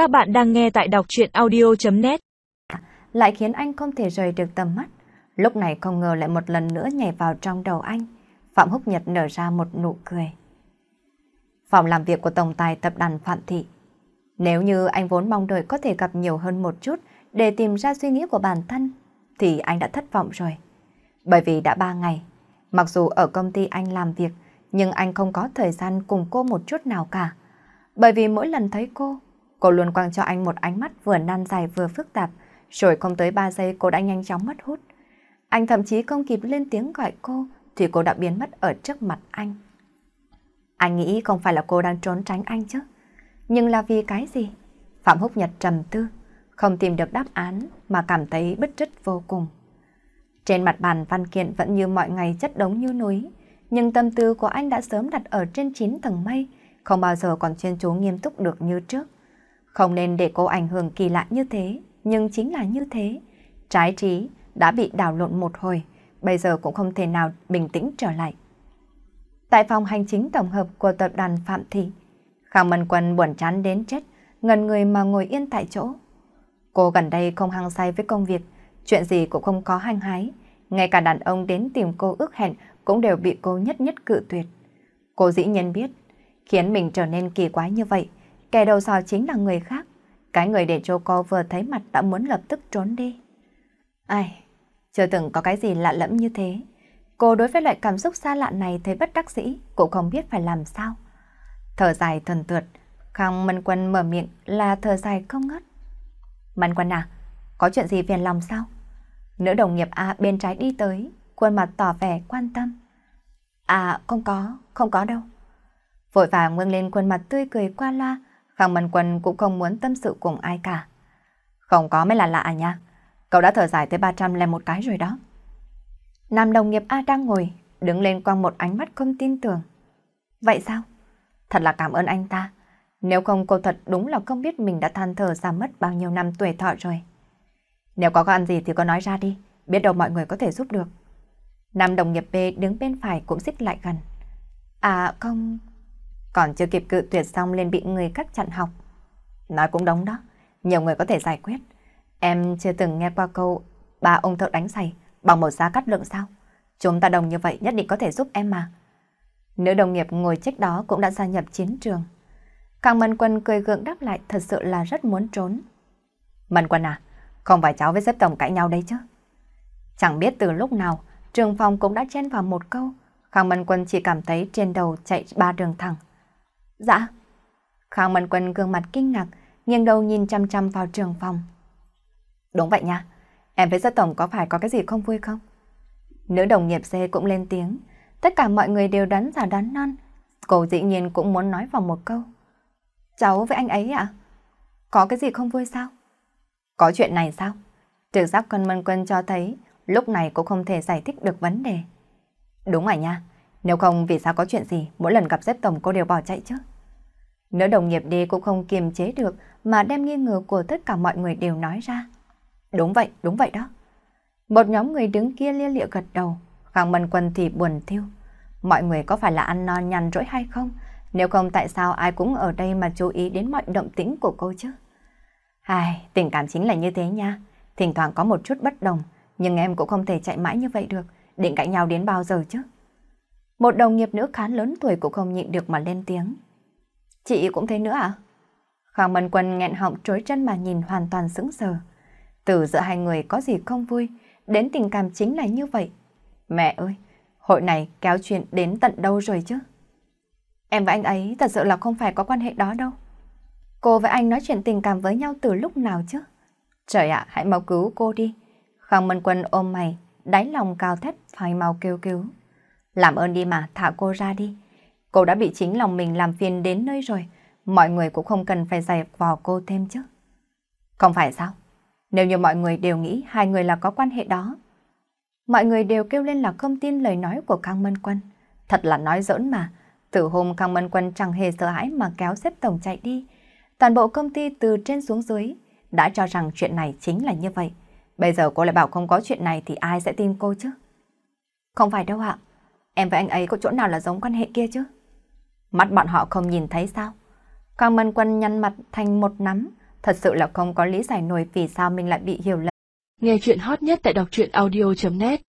Các bạn đang nghe tại đọc chuyện audio.net Lại khiến anh không thể rời được tầm mắt. Lúc này không ngờ lại một lần nữa nhảy vào trong đầu anh. Phạm Húc Nhật nở ra một nụ cười. Phòng làm việc của Tổng tài tập đoàn Phạm Thị. Nếu như anh vốn mong đợi có thể gặp nhiều hơn một chút để tìm ra suy nghĩ của bản thân, thì anh đã thất vọng rồi. Bởi vì đã ba ngày, mặc dù ở công ty anh làm việc, nhưng anh không có thời gian cùng cô một chút nào cả. Bởi vì mỗi lần thấy cô, cô luôn quăng cho anh một ánh mắt vừa nan dài vừa phức tạp, rồi không tới 3 giây cô đã nhanh chóng mất hút. Anh thậm chí không kịp lên tiếng gọi cô, thì cô đã biến mất ở trước mặt anh. Anh nghĩ không phải là cô đang trốn tránh anh chứ. Nhưng là vì cái gì? Phạm Húc Nhật trầm tư, không tìm được đáp án mà cảm thấy bứt rứt vô cùng. Trên mặt bàn văn kiện vẫn như mọi ngày chất đống như núi, nhưng tâm tư của anh đã sớm đặt ở trên 9 tầng mây, không bao giờ còn chuyên chú nghiêm túc được như trước. Không nên để cô ảnh hưởng kỳ lạ như thế, nhưng chính là như thế. Trái trí đã bị đảo lộn một hồi, bây giờ cũng không thể nào bình tĩnh trở lại. Tại phòng hành chính tổng hợp của tập đoàn Phạm Thị, Khang Mân Quân buồn chán đến chết, ngần người mà ngồi yên tại chỗ. Cô gần đây không hăng say với công việc, chuyện gì cũng không có hăng hái. Ngay cả đàn ông đến tìm cô ước hẹn cũng đều bị cô nhất nhất cự tuyệt. Cô dĩ nhiên biết, khiến mình trở nên kỳ quái như vậy, kẻ đầu sò chính là người khác. Cái người để cho cô vừa thấy mặt đã muốn lập tức trốn đi. Ai, chưa từng có cái gì lạ lẫm như thế. Cô đối với loại cảm xúc xa lạ này thấy bất đắc dĩ, cũng không biết phải làm sao. Thở dài thần tuột, Khang Mân Quân mở miệng là thở dài không ngớt. Mân Quân à, có chuyện gì phiền lòng sao? Nữ đồng nghiệp A bên trái đi tới, khuôn mặt tỏ vẻ quan tâm. À, không có, không có đâu. Vội vàng ngưng lên khuôn mặt tươi cười qua loa, Khang Mân Quân cũng không muốn tâm sự cùng ai cả. Không có mới là lạ à nha. Cậu đã thở dài tới 300 lên một cái rồi đó. Nam đồng nghiệp A đang ngồi, đứng lên quăng một ánh mắt không tin tưởng. Vậy sao? Thật là cảm ơn anh ta. Nếu không cô thật đúng là không biết mình đã than thở giảm mất bao nhiêu năm tuổi thọ rồi. Nếu có ăn gì thì có nói ra đi, biết đâu mọi người có thể giúp được. Nam đồng nghiệp B đứng bên phải cũng xích lại gần. À không, còn chưa kịp cự tuyệt xong liền bị người cắt chặn học. Nói cũng đúng đó, nhiều người có thể giải quyết. Em chưa từng nghe qua câu ba ông thợ đánh giày bằng một giá cắt lượng sao? Chúng ta đồng như vậy nhất định có thể giúp em mà. Nữ đồng nghiệp ngồi trách đó cũng đã gia nhập chiến trường. Càng Mân Quân cười gượng đáp lại thật sự là rất muốn trốn. Mân Quân à, không phải cháu với xếp tổng cãi nhau đấy chứ? Chẳng biết từ lúc nào, trường phòng cũng đã chen vào một câu. Khang Mân Quân chỉ cảm thấy trên đầu chạy ba đường thẳng. Dạ. Khang Mân Quân gương mặt kinh ngạc, nghiêng đầu nhìn chăm chăm vào trường phòng. Đúng vậy nha, em với gia tổng có phải có cái gì không vui không? Nữ đồng nghiệp C cũng lên tiếng, tất cả mọi người đều đoán giả đoán non. Cô dĩ nhiên cũng muốn nói vào một câu. Cháu với anh ấy ạ? Có cái gì không vui sao? Có chuyện này sao? Trực giác quân mân quân cho thấy lúc này cũng không thể giải thích được vấn đề. Đúng rồi nha, nếu không vì sao có chuyện gì mỗi lần gặp xếp tổng cô đều bỏ chạy chứ? Nữ đồng nghiệp đi cũng không kiềm chế được mà đem nghi ngờ của tất cả mọi người đều nói ra. Đúng vậy, đúng vậy đó. Một nhóm người đứng kia lia lịa gật đầu, Khang Mân Quân thì buồn thiêu. Mọi người có phải là ăn no nhằn rỗi hay không? Nếu không tại sao ai cũng ở đây mà chú ý đến mọi động tĩnh của cô chứ? Ai, tình cảm chính là như thế nha. Thỉnh thoảng có một chút bất đồng, nhưng em cũng không thể chạy mãi như vậy được. Định cãi nhau đến bao giờ chứ? Một đồng nghiệp nữ khá lớn tuổi cũng không nhịn được mà lên tiếng. Chị cũng thế nữa à? Khang Mân Quân nghẹn họng trối chân mà nhìn hoàn toàn sững sờ. Từ giữa hai người có gì không vui, đến tình cảm chính là như vậy. Mẹ ơi, hội này kéo chuyện đến tận đâu rồi chứ? Em và anh ấy thật sự là không phải có quan hệ đó đâu. Cô và anh nói chuyện tình cảm với nhau từ lúc nào chứ? Trời ạ, hãy mau cứu cô đi. Khang Mân Quân ôm mày, đáy lòng cao thét phải mau kêu cứu. Làm ơn đi mà, thả cô ra đi. Cô đã bị chính lòng mình làm phiền đến nơi rồi, mọi người cũng không cần phải dày vò cô thêm chứ. Không phải sao? Nếu như mọi người đều nghĩ hai người là có quan hệ đó. Mọi người đều kêu lên là không tin lời nói của Khang Mân Quân. Thật là nói giỡn mà. Từ hôm Khang Mân Quân chẳng hề sợ hãi mà kéo xếp tổng chạy đi. Toàn bộ công ty từ trên xuống dưới đã cho rằng chuyện này chính là như vậy. Bây giờ cô lại bảo không có chuyện này thì ai sẽ tin cô chứ? Không phải đâu ạ. Em và anh ấy có chỗ nào là giống quan hệ kia chứ? Mắt bọn họ không nhìn thấy sao? Khang Mân Quân nhăn mặt thành một nắm, Thật sự là không có lý giải nổi vì sao mình lại bị hiểu lầm. Nghe chuyện hot nhất tại đọc truyện audio.net